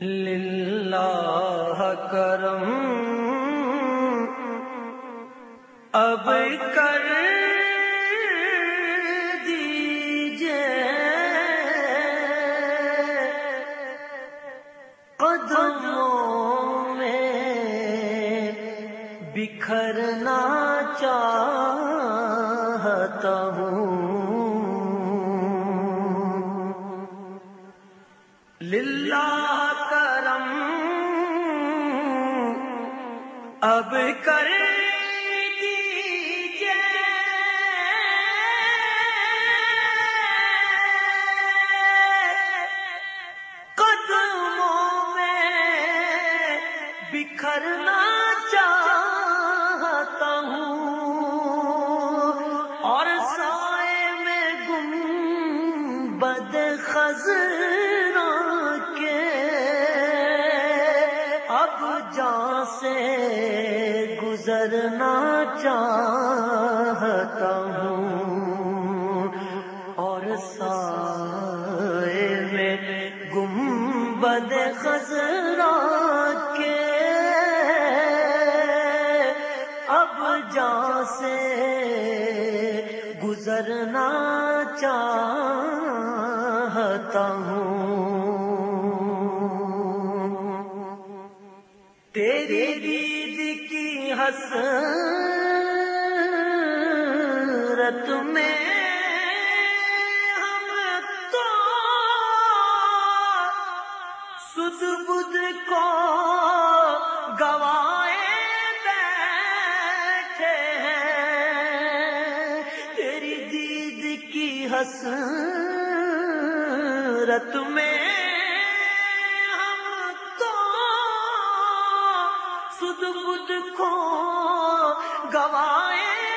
للہ کرم۔ اب کر دیجیے۔ قدموں میں بکھرنا چاہتا ہوں۔ للہ عالم۔ اب کر قدموں میں بکھرنا۔ سے گزرنا چاہتا ہوں۔ اور سائے میں گم بد خزرا کے اب جان سے گزرنا چاہتا تیری دید کی حسرت میں ہم تو سد بدھ کو گوائے بیٹھے ہیں۔ تیری دید کی حسرت سد کو گوائے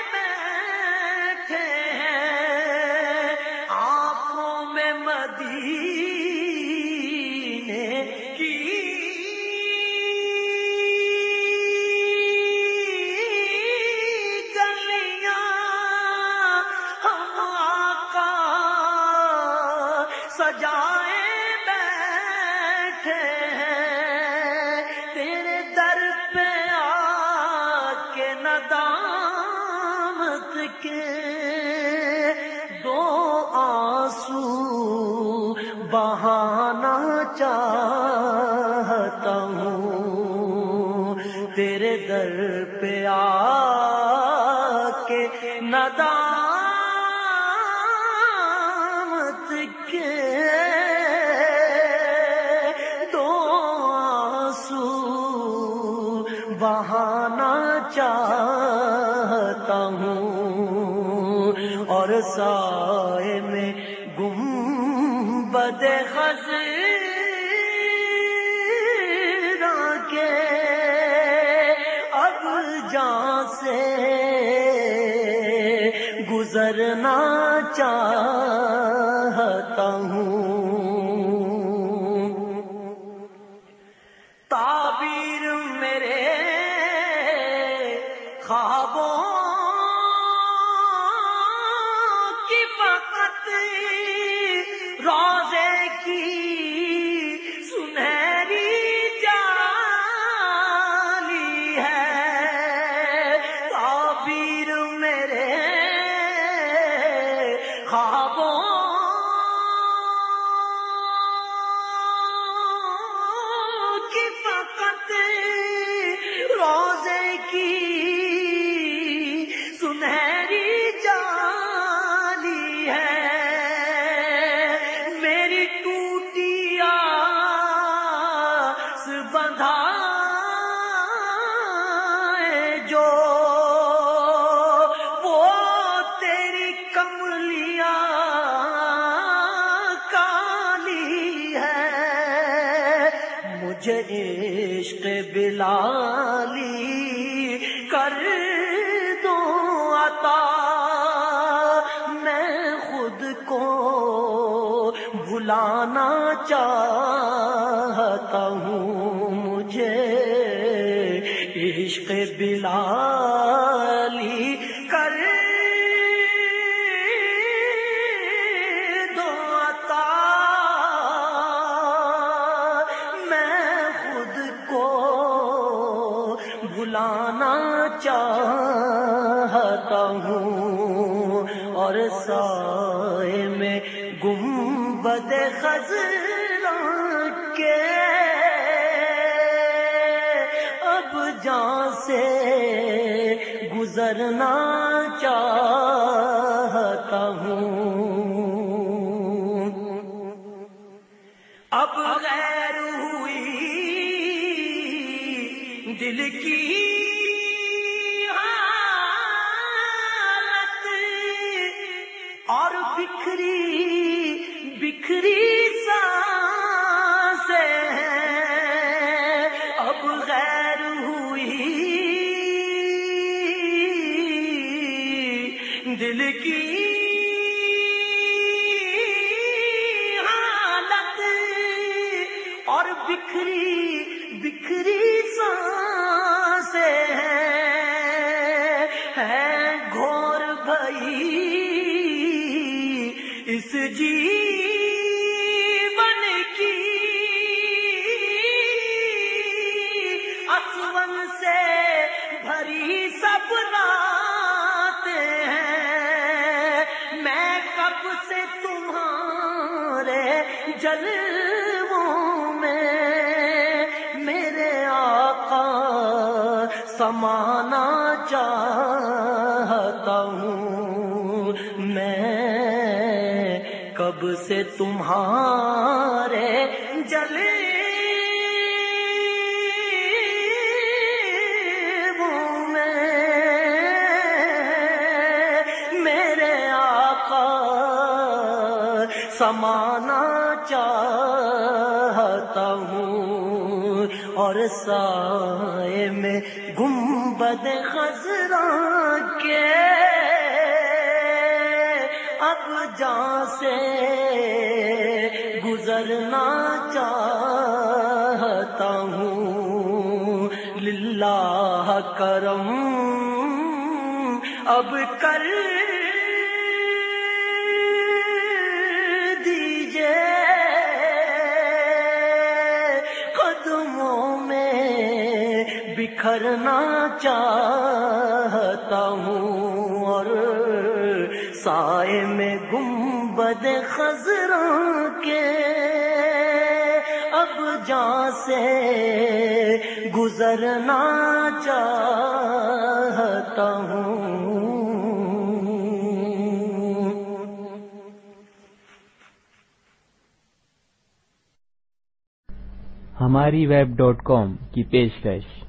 کے دو آنسو بہانا چاہتا ہوں۔ تیرے در پہ آ کے ندامت کے دو آنسو بہانا چاہتا سائے میں گم بد کے اب جان سے گزرنا چاہتا ہوں۔ تعبیر آس جو وہ تیری کملیاں کالی ہے، مجھے عشق بلالی کر دو عطا۔ میں خود کو بھلانا چاہتا ہوں۔ عشق بلالی کر دو عطا۔ میں خود کو بلانا چاہ اب جان سے گزرنا چاہتا ہوں۔ اب غیر ہوئی دل کی حالت اور بکھری دل کی حالت اور بکھری بکھری سانسے ہیں۔ ہے گھور بھئی اس جی جلووں میں میرے آقا سمانا چاہتا ہوں۔ میں کب سے تمہارے جلے میرے سمانا چاہتا ہوں اور سائے میں گنبد خزرا کے اب جان سے گزرنا چاہتا ہوں۔ للہ کرم اب کر بکھرنا چاہتا ہوں اور سائے میں گنبد خزرا کے اب جان سے گزرنا چاہتا ہوں۔ ہماری ویب ڈاٹ کام کی پیشکش۔